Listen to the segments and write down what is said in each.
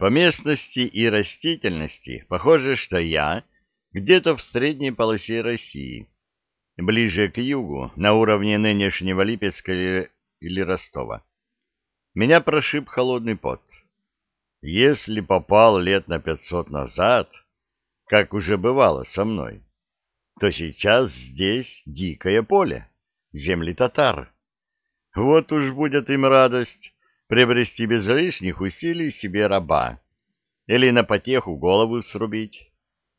По местности и растительности похоже, что я где-то в средней полосе России, ближе к югу, на уровне нынешнего Липецка или Ростова. Меня прошиб холодный пот. Если попал лет на пятьсот назад, как уже бывало со мной, то сейчас здесь дикое поле, земли татар. Вот уж будет им радость приобрести без лишних усилий себе раба или на потеху голову срубить.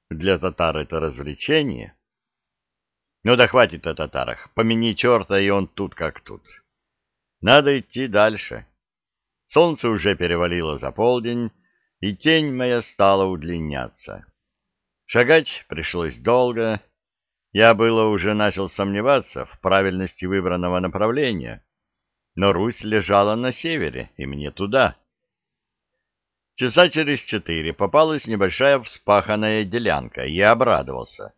Для татар это развлечение. Ну да хватит о татарах, помяни черта, и он тут как тут. Надо идти дальше. Солнце уже перевалило за полдень, и тень моя стала удлиняться. Шагать пришлось долго. Я было уже начал сомневаться в правильности выбранного направления, но Русь лежала на севере, и мне туда. Часа через четыре попалась небольшая вспаханная делянка, и я обрадовался.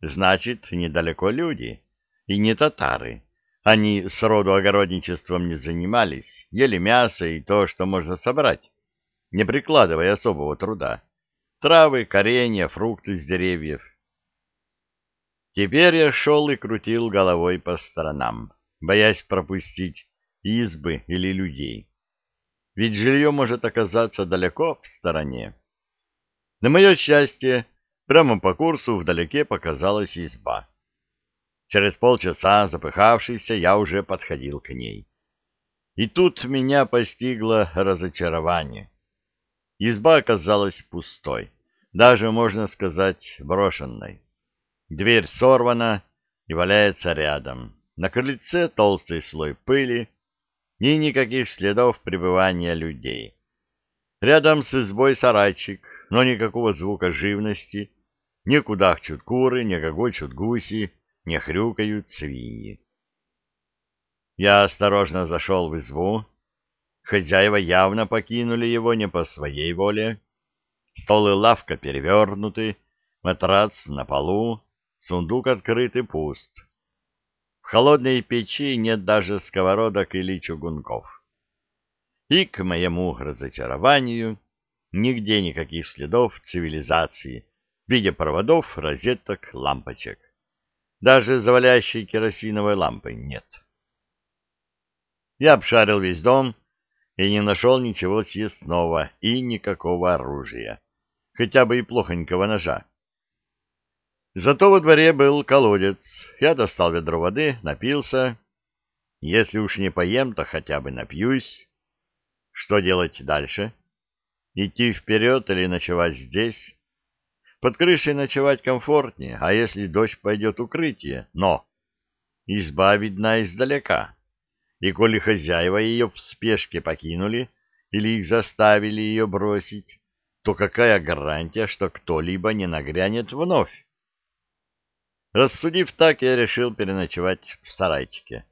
Значит, недалеко люди, и не татары. Они сроду огородничеством не занимались, ели мясо и то, что можно собрать, не прикладывая особого труда. Травы, коренья, фрукты с деревьев. Теперь я шел и крутил головой по сторонам боясь пропустить избы или людей. Ведь жилье может оказаться далеко в стороне. На мое счастье, прямо по курсу вдалеке показалась изба. Через полчаса, запыхавшийся, я уже подходил к ней. И тут меня постигло разочарование. Изба оказалась пустой, даже, можно сказать, брошенной. Дверь сорвана и валяется рядом. На крыльце толстый слой пыли и никаких следов пребывания людей. Рядом с избой сарайчик, но никакого звука живности, не кудахчут куры, не гогочут гуси, не хрюкают свиньи. Я осторожно зашел в избу. Хозяева явно покинули его не по своей воле. Стол и лавка перевернуты, матрац на полу, сундук открыт и пуст холодной печи нет даже сковородок или чугунков. И, к моему разочарованию, нигде никаких следов цивилизации в виде проводов, розеток, лампочек. Даже завалящей керосиновой лампы нет. Я обшарил весь дом и не нашел ничего съестного и никакого оружия, хотя бы и плохонького ножа. Зато во дворе был колодец. Я достал ведро воды, напился. Если уж не поем, то хотя бы напьюсь. Что делать дальше? Идти вперед или ночевать здесь? Под крышей ночевать комфортнее, а если дождь пойдет укрытие? Но изба видна издалека. И коли хозяева ее в спешке покинули или их заставили ее бросить, то какая гарантия, что кто-либо не нагрянет вновь? Рассудив так, я решил переночевать в сарайчике.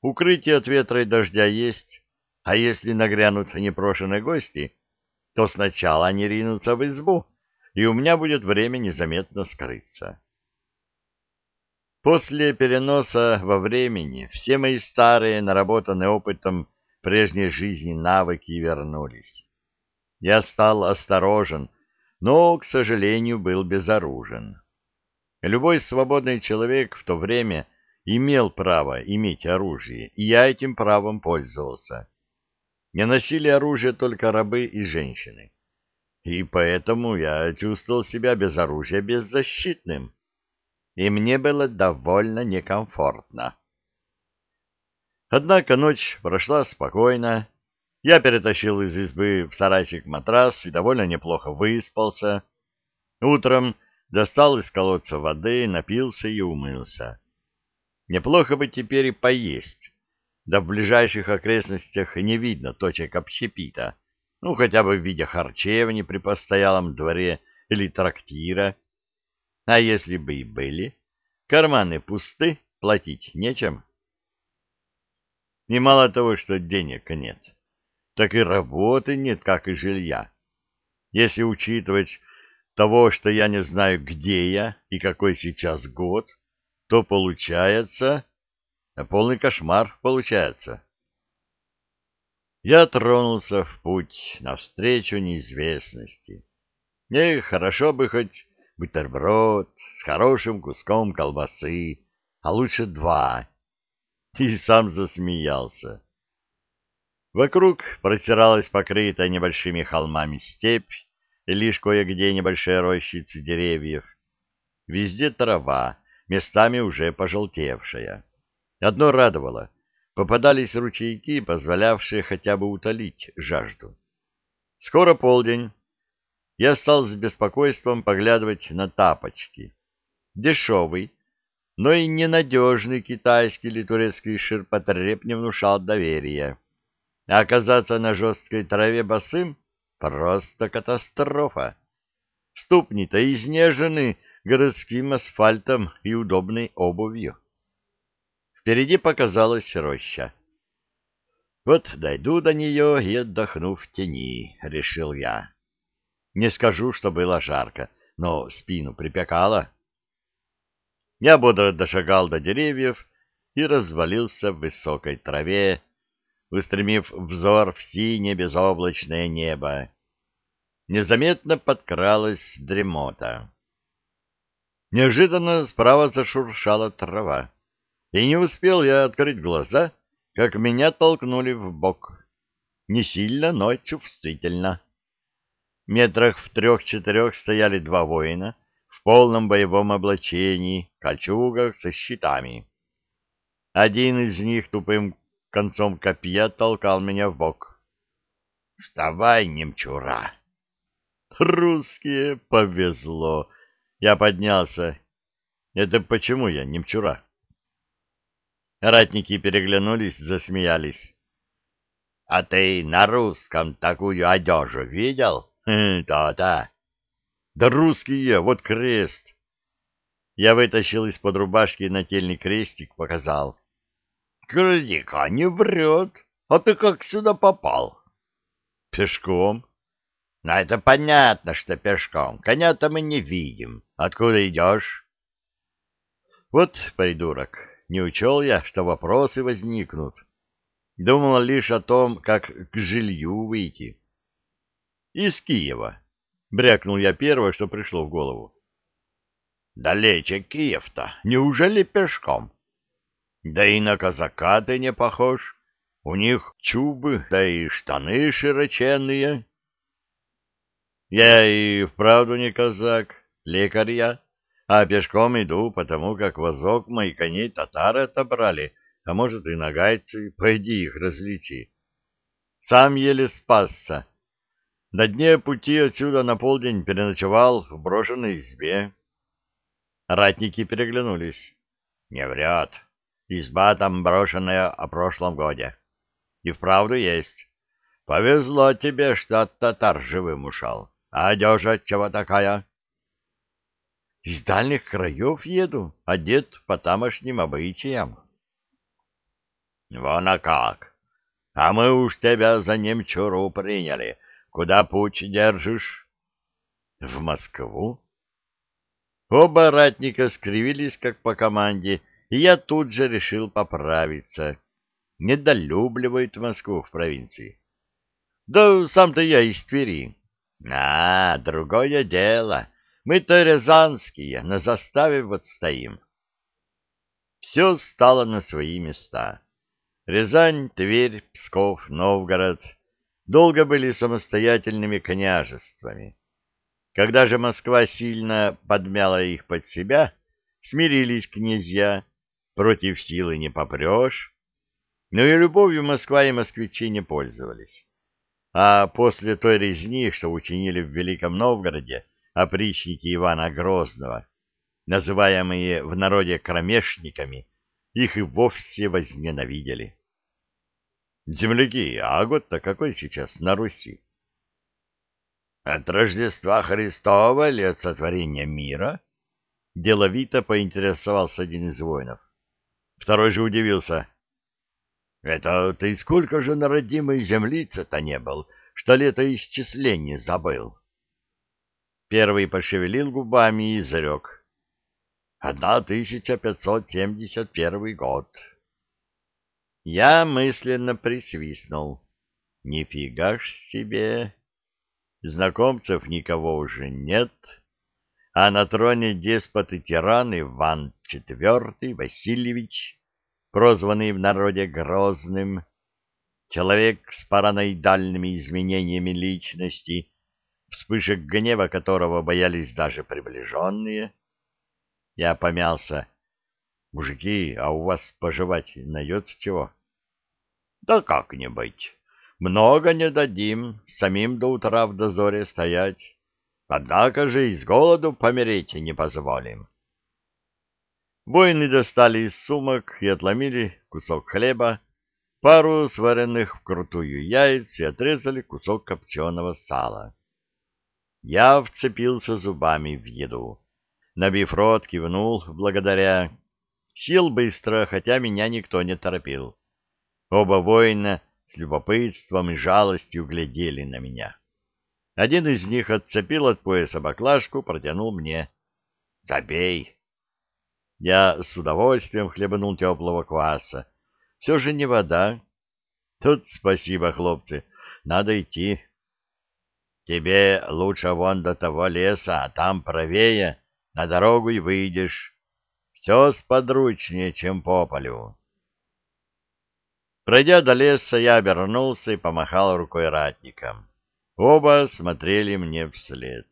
Укрытие от ветра и дождя есть, а если нагрянут непрошенные гости, то сначала они ринутся в избу, и у меня будет время незаметно скрыться. После переноса во времени все мои старые, наработанные опытом прежней жизни навыки вернулись. Я стал осторожен, но, к сожалению, был безоружен. Любой свободный человек в то время имел право иметь оружие, и я этим правом пользовался. Не носили оружие только рабы и женщины. И поэтому я чувствовал себя без оружия беззащитным. И мне было довольно некомфортно. Однако ночь прошла спокойно. Я перетащил из избы в сарайчик матрас и довольно неплохо выспался. Утром достал из колодца воды, напился и умылся. Неплохо бы теперь и поесть, да в ближайших окрестностях не видно точек общепита, ну, хотя бы в виде харчевни при постоялом дворе или трактира. А если бы и были, карманы пусты, платить нечем. И мало того, что денег нет, так и работы нет, как и жилья. Если учитывать, того, что я не знаю, где я и какой сейчас год, то получается... Полный кошмар получается. я тронулся в путь навстречу неизвестности. Эх, хорошо бы хоть бутерброд с хорошим куском колбасы, а лучше два. И сам засмеялся. Вокруг протиралась покрытая небольшими холмами степь, лишь кое-где небольшие рощицы деревьев. Везде трава, местами уже пожелтевшая. Одно радовало — попадались ручейки, позволявшие хотя бы утолить жажду. Скоро полдень. Я стал с беспокойством поглядывать на тапочки. Дешевый, но и ненадежный китайский или турецкий ширпотреб не внушал доверия. А оказаться на жесткой траве босым — просто катастрофа. Ступни-то изнежены городским асфальтом и удобной обувью. Впереди показалась роща. Вот дойду до нее и отдохну в тени, — решил я. Не скажу, что было жарко, но спину припекало. Я бодро дошагал до деревьев и развалился в высокой траве, устремив взор в синее безоблачное небо. Незаметно подкралась дремота. Неожиданно справа зашуршала трава. И не успел я открыть глаза, как меня толкнули в бок. Не сильно, но чувствительно. Метрах в трех-четырех стояли два воина в полном боевом облачении, кольчугах со щитами. Один из них тупым концом копья толкал меня в бок. «Вставай, немчура!» «Русские, повезло!» Я поднялся. «Это почему я немчура?» Ратники переглянулись, засмеялись. — А ты на русском такую одежу видел? То-то. — Да русские, вот крест. Я вытащил из-под рубашки нательный крестик, показал. — Гляди-ка, не врет. А ты как сюда попал? — Пешком. — Ну, это понятно, что пешком. Коня-то мы не видим. Откуда идешь? — Вот придурок. Не учел я, что вопросы возникнут. Думал лишь о том, как к жилью выйти. Из Киева. Брякнул я первое, что пришло в голову. Далече Киев-то. Неужели пешком? Да и на казака ты не похож. У них чубы, да и штаны широченные. Я и вправду не казак, лекарь я а пешком иду, потому как возок мои коней татары отобрали, а может и нагайцы, пойди их различи. Сам еле спасся. На дне пути отсюда на полдень переночевал в брошенной избе. Ратники переглянулись. Не врет. Изба там брошенная о прошлом годе. И вправду есть. Повезло тебе, что от татар живым ушел. А одежа чего такая? Из дальних краев еду, одет по тамошним обычаям. Вон а как! А мы уж тебя за немчуру приняли. Куда путь держишь? В Москву. Оба ратника скривились, как по команде, и я тут же решил поправиться. Недолюбливают Москву в провинции. Да сам-то я из Твери. А, другое дело. Мы-то рязанские, на заставе вот стоим. Все стало на свои места. Рязань, Тверь, Псков, Новгород долго были самостоятельными княжествами. Когда же Москва сильно подмяла их под себя, смирились князья, против силы не попрешь, но и любовью Москва и москвичи не пользовались. А после той резни, что учинили в Великом Новгороде, опричники Ивана Грозного, называемые в народе кромешниками, их и вовсе возненавидели. Земляки, а год-то какой сейчас на Руси? От Рождества Христова или от сотворения мира? Деловито поинтересовался один из воинов. Второй же удивился. Это ты сколько же на родимой землице-то не был, что летоисчисление забыл? Первый пошевелил губами и изрек. «Одна тысяча пятьсот семьдесят первый год». Я мысленно присвистнул. Нифига ж себе! Знакомцев никого уже нет, а на троне деспот и тиран Иван IV Васильевич, прозванный в народе Грозным, человек с параноидальными изменениями личности, вспышек гнева которого боялись даже приближенные. Я помялся. «Мужики, а у вас пожевать найдется чего?» «Да как-нибудь. Много не дадим, самим до утра в дозоре стоять. Однако же из голоду помереть не позволим». Воины достали из сумок и отломили кусок хлеба, пару сваренных вкрутую яиц и отрезали кусок копченого сала. Я вцепился зубами в еду. Набив рот, кивнул благодаря. Сил быстро, хотя меня никто не торопил. Оба воина с любопытством и жалостью глядели на меня. Один из них отцепил от пояса баклажку, протянул мне. «Забей!» Я с удовольствием хлебнул теплого кваса. Все же не вода. Тут спасибо, хлопцы, надо идти. Тебе лучше вон до того леса, а там правее, на дорогу и выйдешь. Все сподручнее, чем по полю. Пройдя до леса, я обернулся и помахал рукой ратникам. Оба смотрели мне вслед.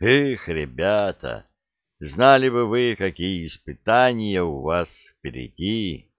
Эх, ребята, знали бы вы, какие испытания у вас впереди.